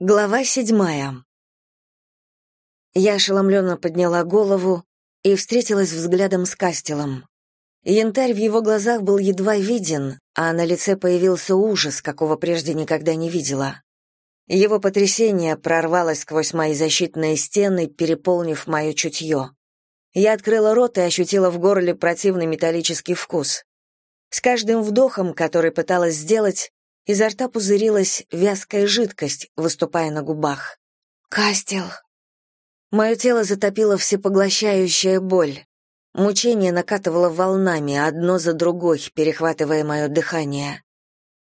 Глава седьмая. Я ошеломленно подняла голову и встретилась взглядом с Кастелом. Янтарь в его глазах был едва виден, а на лице появился ужас, какого прежде никогда не видела. Его потрясение прорвалось сквозь мои защитные стены, переполнив мое чутье. Я открыла рот и ощутила в горле противный металлический вкус. С каждым вдохом, который пыталась сделать, Изо рта пузырилась вязкая жидкость, выступая на губах. «Кастел!» Мое тело затопило всепоглощающая боль. Мучение накатывало волнами, одно за другой, перехватывая мое дыхание.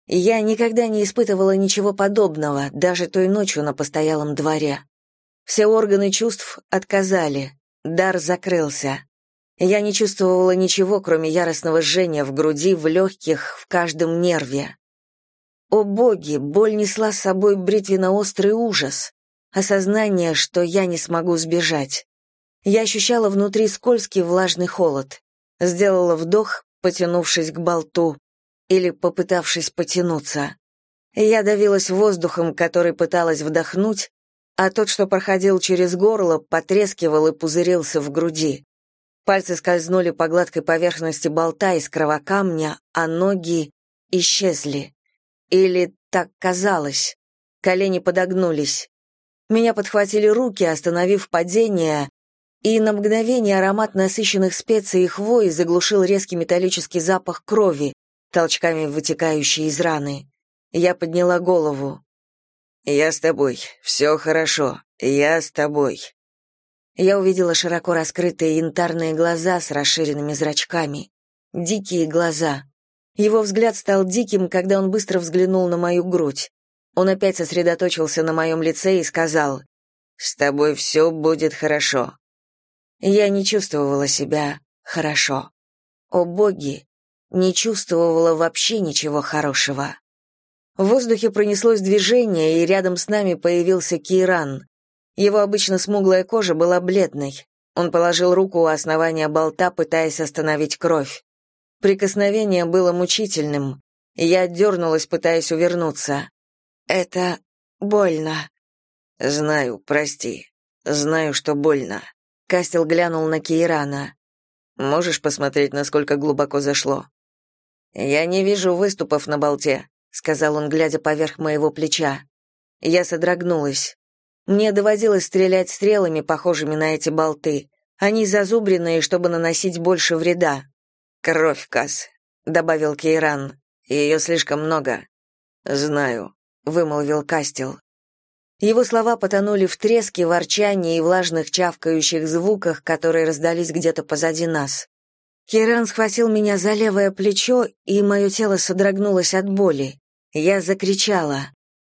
Я никогда не испытывала ничего подобного, даже той ночью на постоялом дворе. Все органы чувств отказали, дар закрылся. Я не чувствовала ничего, кроме яростного жжения в груди, в легких, в каждом нерве. О боги, боль несла с собой бритвенно-острый ужас, осознание, что я не смогу сбежать. Я ощущала внутри скользкий влажный холод. Сделала вдох, потянувшись к болту, или попытавшись потянуться. Я давилась воздухом, который пыталась вдохнуть, а тот, что проходил через горло, потрескивал и пузырился в груди. Пальцы скользнули по гладкой поверхности болта из кровокамня, а ноги исчезли. Или так казалось. Колени подогнулись. Меня подхватили руки, остановив падение, и на мгновение аромат насыщенных специй и хвои заглушил резкий металлический запах крови, толчками вытекающий из раны. Я подняла голову. «Я с тобой. Все хорошо. Я с тобой». Я увидела широко раскрытые янтарные глаза с расширенными зрачками. Дикие глаза. Его взгляд стал диким, когда он быстро взглянул на мою грудь. Он опять сосредоточился на моем лице и сказал, «С тобой все будет хорошо». Я не чувствовала себя хорошо. О боги, не чувствовала вообще ничего хорошего. В воздухе пронеслось движение, и рядом с нами появился Киран. Его обычно смуглая кожа была бледной. Он положил руку у основания болта, пытаясь остановить кровь. Прикосновение было мучительным. Я дернулась, пытаясь увернуться. «Это больно». «Знаю, прости. Знаю, что больно». Кастел глянул на Кейрана. «Можешь посмотреть, насколько глубоко зашло?» «Я не вижу выступов на болте», — сказал он, глядя поверх моего плеча. Я содрогнулась. Мне доводилось стрелять стрелами, похожими на эти болты. Они зазубренные, чтобы наносить больше вреда. «Кровь, Кас», — добавил Кейран. «Ее слишком много». «Знаю», — вымолвил Кастел. Его слова потонули в треске, ворчании и влажных чавкающих звуках, которые раздались где-то позади нас. Кейран схватил меня за левое плечо, и мое тело содрогнулось от боли. Я закричала.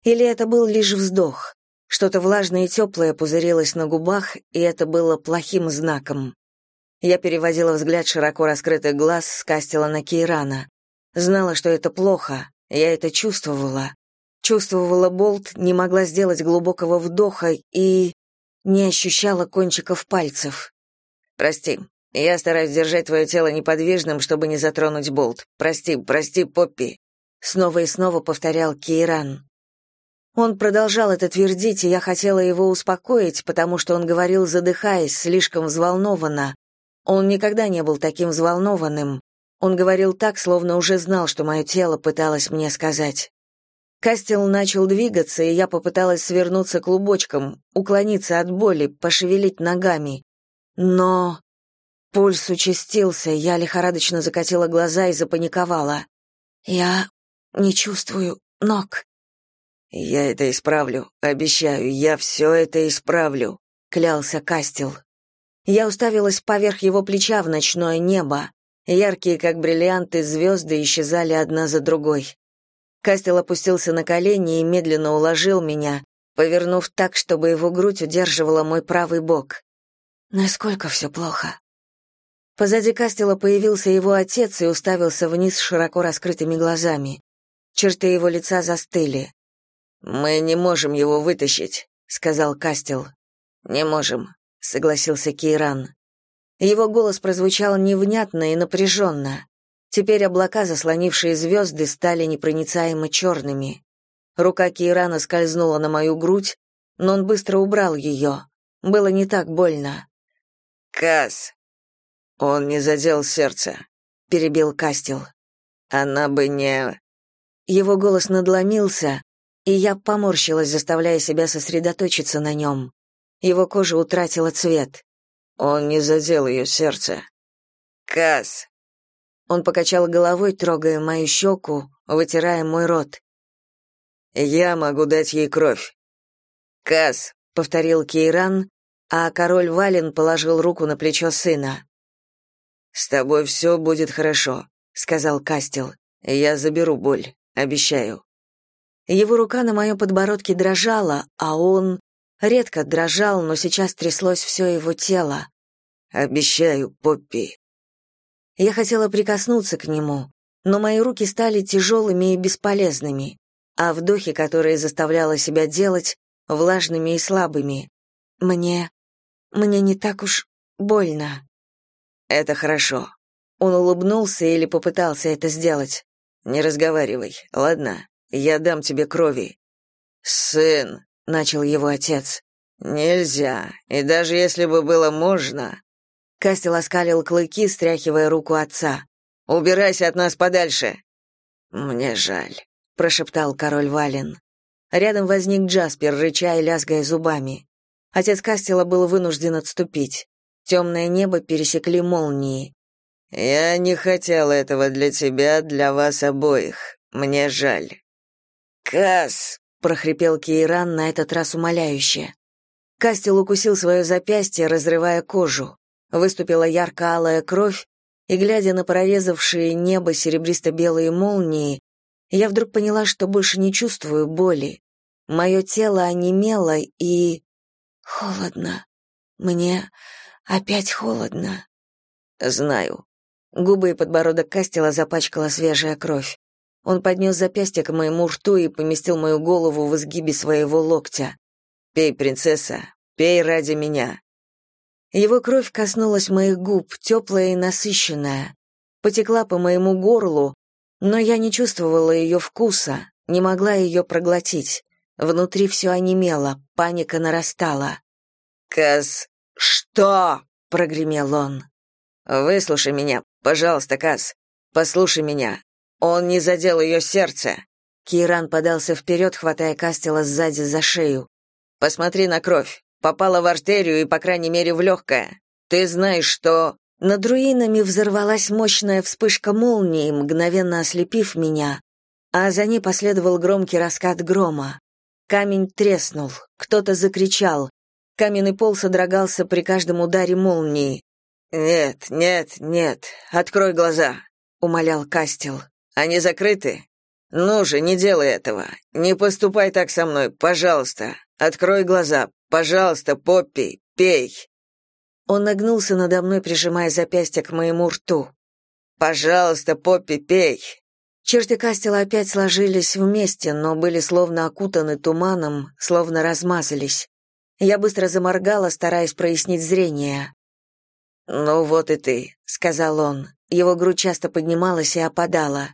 Или это был лишь вздох? Что-то влажное и теплое пузырилось на губах, и это было плохим знаком. Я переводила взгляд широко раскрытых глаз с Кастела на Кейрана. Знала, что это плохо, я это чувствовала. Чувствовала болт, не могла сделать глубокого вдоха и... не ощущала кончиков пальцев. «Прости, я стараюсь держать твое тело неподвижным, чтобы не затронуть болт. Прости, прости, Поппи», — снова и снова повторял Кейран. Он продолжал это твердить, и я хотела его успокоить, потому что он говорил, задыхаясь, слишком взволнованно, он никогда не был таким взволнованным. Он говорил так, словно уже знал, что мое тело пыталось мне сказать. Кастел начал двигаться, и я попыталась свернуться клубочком, уклониться от боли, пошевелить ногами. Но... Пульс участился, я лихорадочно закатила глаза и запаниковала. «Я не чувствую ног». «Я это исправлю, обещаю, я все это исправлю», — клялся Кастел. Я уставилась поверх его плеча в ночное небо. Яркие, как бриллианты, звезды исчезали одна за другой. Кастел опустился на колени и медленно уложил меня, повернув так, чтобы его грудь удерживала мой правый бок. Насколько все плохо. Позади Кастела появился его отец и уставился вниз широко раскрытыми глазами. Черты его лица застыли. «Мы не можем его вытащить», — сказал Кастел. «Не можем согласился Кейран. Его голос прозвучал невнятно и напряженно. Теперь облака, заслонившие звезды, стали непроницаемо черными. Рука Кейрана скользнула на мою грудь, но он быстро убрал ее. Было не так больно. «Кас!» «Он не задел сердце», — перебил Кастел. «Она бы не...» Его голос надломился, и я поморщилась, заставляя себя сосредоточиться на нем. Его кожа утратила цвет. Он не задел ее сердце. «Кас!» Он покачал головой, трогая мою щеку, вытирая мой рот. «Я могу дать ей кровь». «Кас», — повторил Кейран, а король Вален положил руку на плечо сына. «С тобой все будет хорошо», — сказал Кастел. «Я заберу боль, обещаю». Его рука на моем подбородке дрожала, а он редко дрожал, но сейчас тряслось все его тело. «Обещаю, Поппи». Я хотела прикоснуться к нему, но мои руки стали тяжелыми и бесполезными, а вдохи, которые заставляла себя делать, влажными и слабыми. Мне... мне не так уж больно. Это хорошо. Он улыбнулся или попытался это сделать. Не разговаривай, ладно? Я дам тебе крови. Сын, начал его отец. Нельзя. И даже если бы было можно, Кастел оскалил клыки, стряхивая руку отца. Убирайся от нас подальше. Мне жаль, прошептал король Вален. Рядом возник Джаспер, рыча и лязгая зубами. Отец Кастела был вынужден отступить. Темное небо пересекли молнии. «Я не хотел этого для тебя, для вас обоих. Мне жаль». «Кас!» — прохрипел Кейран на этот раз умоляюще. Кастел укусил свое запястье, разрывая кожу. Выступила ярко-алая кровь, и, глядя на прорезавшие небо серебристо-белые молнии, я вдруг поняла, что больше не чувствую боли. Мое тело онемело и... Холодно. Мне опять холодно. Знаю. Губы и подбородок Кастела запачкала свежая кровь. Он поднес запястье к моему рту и поместил мою голову в изгибе своего локтя. «Пей, принцесса, пей ради меня». Его кровь коснулась моих губ, теплая и насыщенная. Потекла по моему горлу, но я не чувствовала ее вкуса, не могла ее проглотить. Внутри все онемело, паника нарастала. «Кас, что?» — прогремел он. «Выслушай меня, пожалуйста, Кас. Послушай меня. Он не задел ее сердце». Киран подался вперед, хватая Кастела сзади за шею. «Посмотри на кровь. Попала в артерию и, по крайней мере, в легкое. Ты знаешь, что...» Над руинами взорвалась мощная вспышка молнии, мгновенно ослепив меня, а за ней последовал громкий раскат грома. Камень треснул, кто-то закричал. Каменный пол содрогался при каждом ударе молнии. «Нет, нет, нет, открой глаза», — умолял Кастел. «Они закрыты? Ну же, не делай этого. Не поступай так со мной, пожалуйста. Открой глаза, пожалуйста, Поппи, пей». Он нагнулся надо мной, прижимая запястье к моему рту. «Пожалуйста, Поппи, пей!» Черты Кастела опять сложились вместе, но были словно окутаны туманом, словно размазались. Я быстро заморгала, стараясь прояснить зрение. «Ну вот и ты», — сказал он. Его грудь часто поднималась и опадала.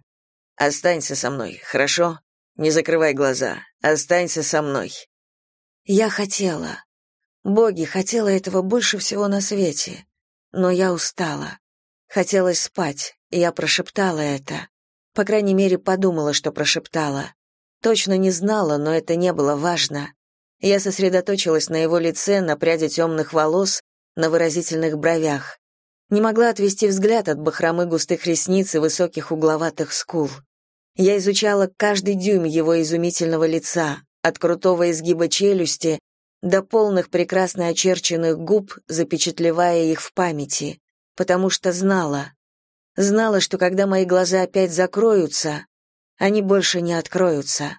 «Останься со мной, хорошо? Не закрывай глаза. Останься со мной». Я хотела. Боги, хотела этого больше всего на свете. Но я устала. Хотелось спать, и я прошептала это. По крайней мере, подумала, что прошептала. Точно не знала, но это не было важно. Я сосредоточилась на его лице, на пряди темных волос, на выразительных бровях. Не могла отвести взгляд от бахромы густых ресниц и высоких угловатых скул. Я изучала каждый дюйм его изумительного лица, от крутого изгиба челюсти до полных прекрасно очерченных губ, запечатлевая их в памяти, потому что знала. Знала, что когда мои глаза опять закроются, они больше не откроются.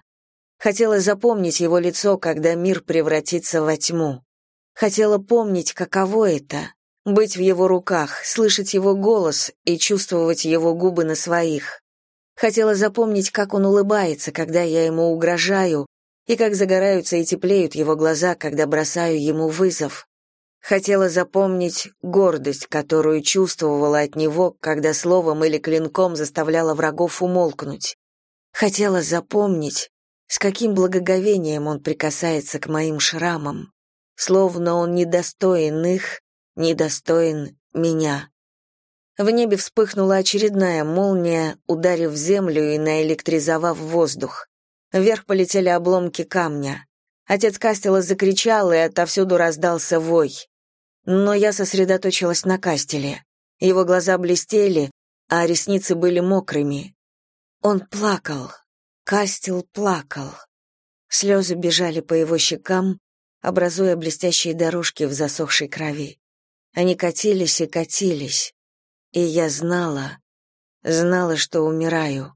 Хотела запомнить его лицо, когда мир превратится во тьму. Хотела помнить, каково это — быть в его руках, слышать его голос и чувствовать его губы на своих. Хотела запомнить, как он улыбается, когда я ему угрожаю, и как загораются и теплеют его глаза, когда бросаю ему вызов. Хотела запомнить гордость, которую чувствовала от него, когда словом или клинком заставляла врагов умолкнуть. Хотела запомнить, С каким благоговением он прикасается к моим шрамам, словно он недостоин их, недостоин меня. В небе вспыхнула очередная молния, ударив в землю и наэлектризовав воздух. Вверх полетели обломки камня. Отец Кастела закричал, и отовсюду раздался вой. Но я сосредоточилась на Кастеле. Его глаза блестели, а ресницы были мокрыми. Он плакал. Кастел плакал. Слезы бежали по его щекам, образуя блестящие дорожки в засохшей крови. Они катились и катились. И я знала, знала, что умираю.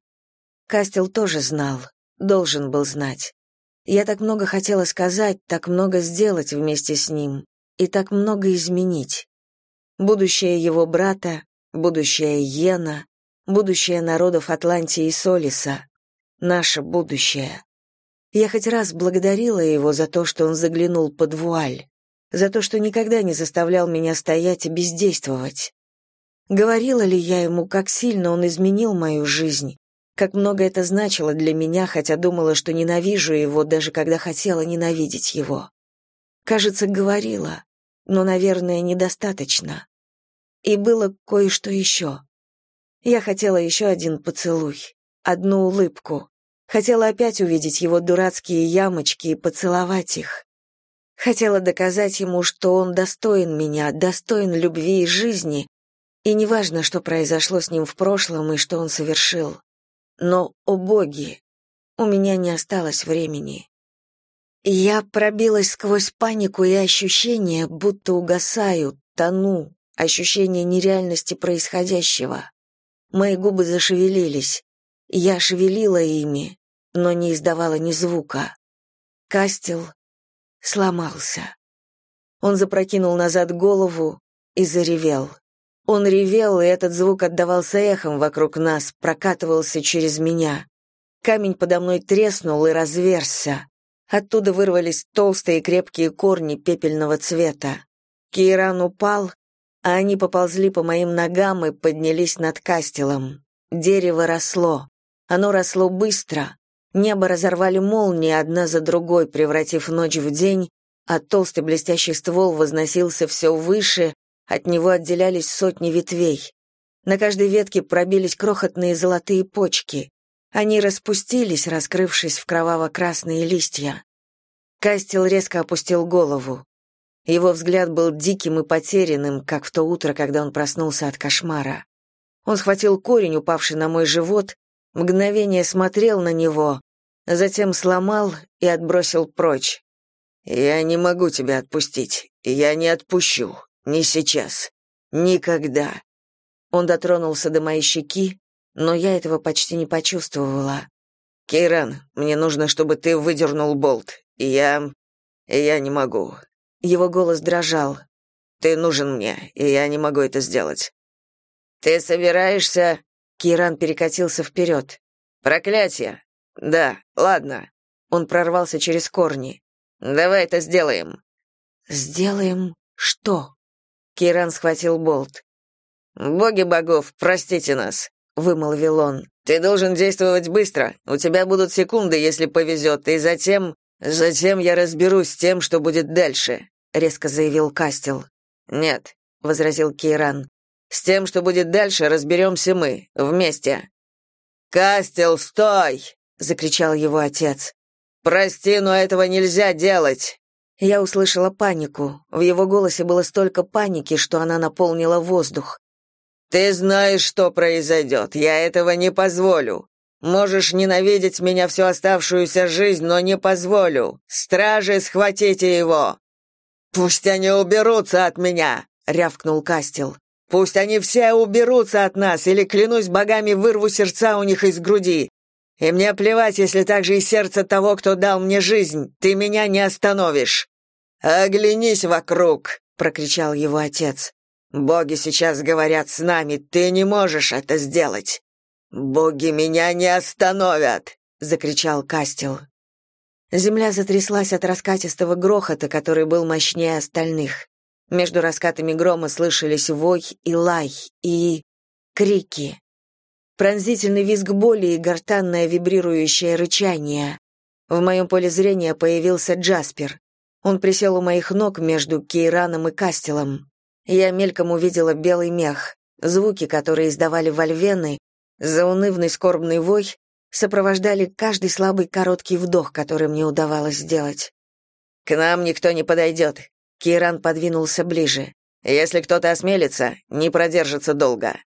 Кастел тоже знал, должен был знать. Я так много хотела сказать, так много сделать вместе с ним и так много изменить. Будущее его брата, будущее Йена, будущее народов Атлантии и Солиса, наше будущее. Я хоть раз благодарила его за то, что он заглянул под вуаль, за то, что никогда не заставлял меня стоять и бездействовать. Говорила ли я ему, как сильно он изменил мою жизнь, как много это значило для меня, хотя думала, что ненавижу его, даже когда хотела ненавидеть его. Кажется, говорила, но, наверное, недостаточно. И было кое-что еще. Я хотела еще один поцелуй, одну улыбку. Хотела опять увидеть его дурацкие ямочки и поцеловать их. Хотела доказать ему, что он достоин меня, достоин любви и жизни, и неважно, что произошло с ним в прошлом и что он совершил. Но, о боги, у меня не осталось времени. Я пробилась сквозь панику и ощущение, будто угасаю, тону, ощущение нереальности происходящего. Мои губы зашевелились. Я шевелила ими, но не издавала ни звука. Кастел сломался. Он запрокинул назад голову и заревел. Он ревел, и этот звук отдавался эхом вокруг нас, прокатывался через меня. Камень подо мной треснул и разверзся. Оттуда вырвались толстые крепкие корни пепельного цвета. Кейран упал, а они поползли по моим ногам и поднялись над кастелом. Дерево росло. Оно росло быстро. Небо разорвали молнии одна за другой, превратив ночь в день, а толстый блестящий ствол возносился все выше, от него отделялись сотни ветвей. На каждой ветке пробились крохотные золотые почки. Они распустились, раскрывшись в кроваво-красные листья. Кастел резко опустил голову. Его взгляд был диким и потерянным, как в то утро, когда он проснулся от кошмара. Он схватил корень, упавший на мой живот, мгновение смотрел на него, затем сломал и отбросил прочь. «Я не могу тебя отпустить. Я не отпущу. Не сейчас. Никогда. Он дотронулся до моей щеки, но я этого почти не почувствовала. Кейран, мне нужно, чтобы ты выдернул болт. Я я не могу. Его голос дрожал. Ты нужен мне, и я не могу это сделать. Ты собираешься? Кейран перекатился вперед. Проклятие. Да, ладно. Он прорвался через корни. Давай это сделаем. Сделаем что? Киран схватил болт. «Боги богов, простите нас», — вымолвил он. «Ты должен действовать быстро. У тебя будут секунды, если повезет, и затем... Затем я разберусь с тем, что будет дальше», — резко заявил Кастел. «Нет», — возразил Киран. «С тем, что будет дальше, разберемся мы, вместе». «Кастел, стой!» — закричал его отец. «Прости, но этого нельзя делать!» Я услышала панику. В его голосе было столько паники, что она наполнила воздух. «Ты знаешь, что произойдет. Я этого не позволю. Можешь ненавидеть меня всю оставшуюся жизнь, но не позволю. Стражи, схватите его!» «Пусть они уберутся от меня!» — рявкнул Кастел. «Пусть они все уберутся от нас, или, клянусь богами, вырву сердца у них из груди. И мне плевать, если также и сердце того, кто дал мне жизнь. Ты меня не остановишь!» «Оглянись вокруг!» — прокричал его отец. «Боги сейчас говорят с нами, ты не можешь это сделать!» «Боги меня не остановят!» — закричал Кастел. Земля затряслась от раскатистого грохота, который был мощнее остальных. Между раскатами грома слышались вой и лай, и... крики. Пронзительный визг боли и гортанное вибрирующее рычание. В моем поле зрения появился Джаспер. Он присел у моих ног между Кейраном и Кастелом. Я мельком увидела белый мех, звуки, которые издавали вольвены, заунывный скорбный вой, сопровождали каждый слабый короткий вдох, который мне удавалось сделать. «К нам никто не подойдет», — Кейран подвинулся ближе. «Если кто-то осмелится, не продержится долго».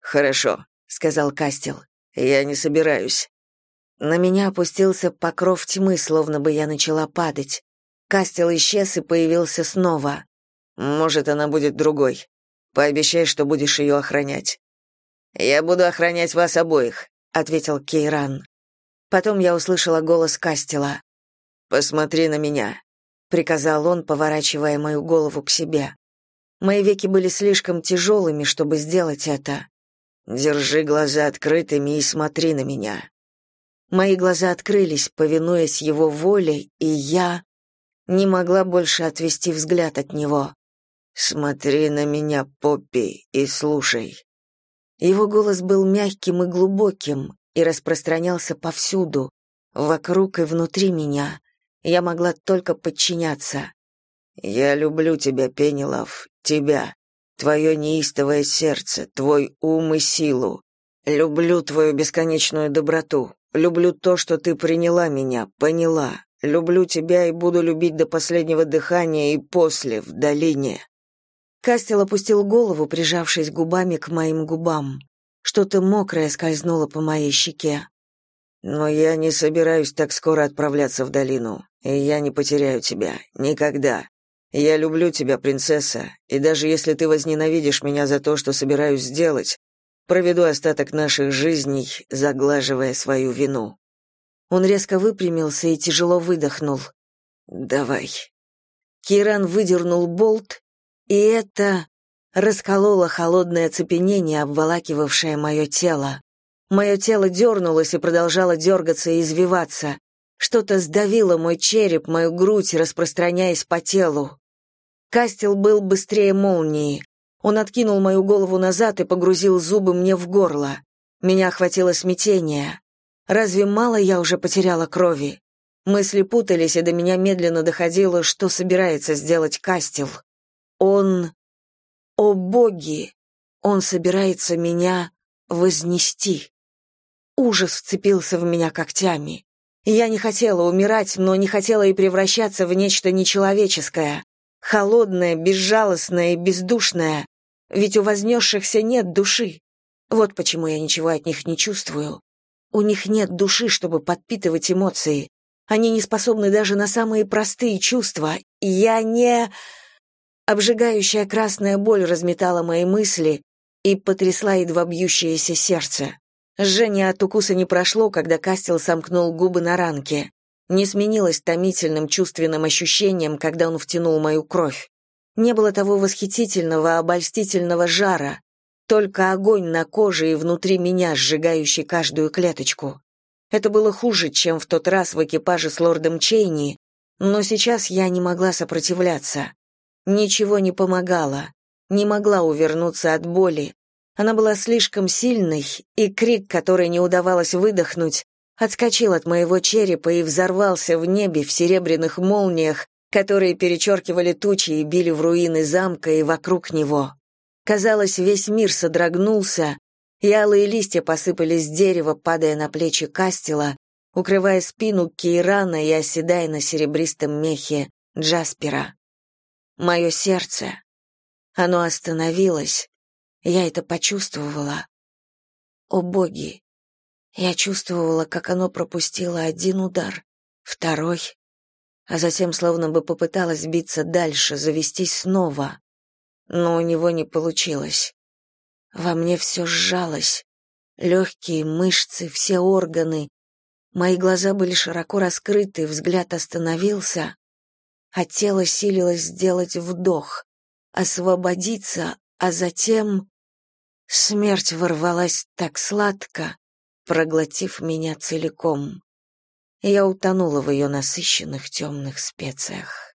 «Хорошо», — сказал Кастел. «Я не собираюсь». На меня опустился покров тьмы, словно бы я начала падать. Кастел исчез и появился снова. «Может, она будет другой. Пообещай, что будешь ее охранять». «Я буду охранять вас обоих», — ответил Кейран. Потом я услышала голос Кастела. «Посмотри на меня», — приказал он, поворачивая мою голову к себе. Мои веки были слишком тяжелыми, чтобы сделать это. «Держи глаза открытыми и смотри на меня». Мои глаза открылись, повинуясь его воле, и я не могла больше отвести взгляд от него. «Смотри на меня, Поппи, и слушай». Его голос был мягким и глубоким и распространялся повсюду, вокруг и внутри меня. Я могла только подчиняться. «Я люблю тебя, Пенелов, тебя, твое неистовое сердце, твой ум и силу. Люблю твою бесконечную доброту, люблю то, что ты приняла меня, поняла. Люблю тебя и буду любить до последнего дыхания и после, в долине». Кастел опустил голову, прижавшись губами к моим губам. Что-то мокрое скользнуло по моей щеке. «Но я не собираюсь так скоро отправляться в долину, и я не потеряю тебя. Никогда. Я люблю тебя, принцесса, и даже если ты возненавидишь меня за то, что собираюсь сделать, проведу остаток наших жизней, заглаживая свою вину». Он резко выпрямился и тяжело выдохнул. «Давай». Киран выдернул болт, и это раскололо холодное оцепенение, обволакивавшее мое тело. Мое тело дернулось и продолжало дергаться и извиваться. Что-то сдавило мой череп, мою грудь, распространяясь по телу. Кастел был быстрее молнии. Он откинул мою голову назад и погрузил зубы мне в горло. Меня охватило смятение. Разве мало я уже потеряла крови? Мысли путались, и до меня медленно доходило, что собирается сделать Кастел. Он... О боги! Он собирается меня вознести. Ужас вцепился в меня когтями. Я не хотела умирать, но не хотела и превращаться в нечто нечеловеческое холодная, безжалостная и бездушная, ведь у вознесшихся нет души. Вот почему я ничего от них не чувствую. У них нет души, чтобы подпитывать эмоции. Они не способны даже на самые простые чувства. Я не... Обжигающая красная боль разметала мои мысли и потрясла едва бьющееся сердце. Жжение от укуса не прошло, когда Кастел сомкнул губы на ранке не сменилось томительным чувственным ощущением, когда он втянул мою кровь. Не было того восхитительного, обольстительного жара, только огонь на коже и внутри меня, сжигающий каждую клеточку. Это было хуже, чем в тот раз в экипаже с лордом Чейни, но сейчас я не могла сопротивляться. Ничего не помогало, не могла увернуться от боли. Она была слишком сильной, и крик, который не удавалось выдохнуть, отскочил от моего черепа и взорвался в небе в серебряных молниях, которые перечеркивали тучи и били в руины замка и вокруг него. Казалось, весь мир содрогнулся, и алые листья посыпались с дерева, падая на плечи Кастела, укрывая спину Кейрана и оседая на серебристом мехе Джаспера. Мое сердце. Оно остановилось. Я это почувствовала. О боги! Я чувствовала, как оно пропустило один удар, второй, а затем словно бы попыталось биться дальше, завестись снова. Но у него не получилось. Во мне все сжалось. Легкие, мышцы, все органы. Мои глаза были широко раскрыты, взгляд остановился, а тело силилось сделать вдох, освободиться, а затем... Смерть ворвалась так сладко, проглотив меня целиком. Я утонула в ее насыщенных темных специях.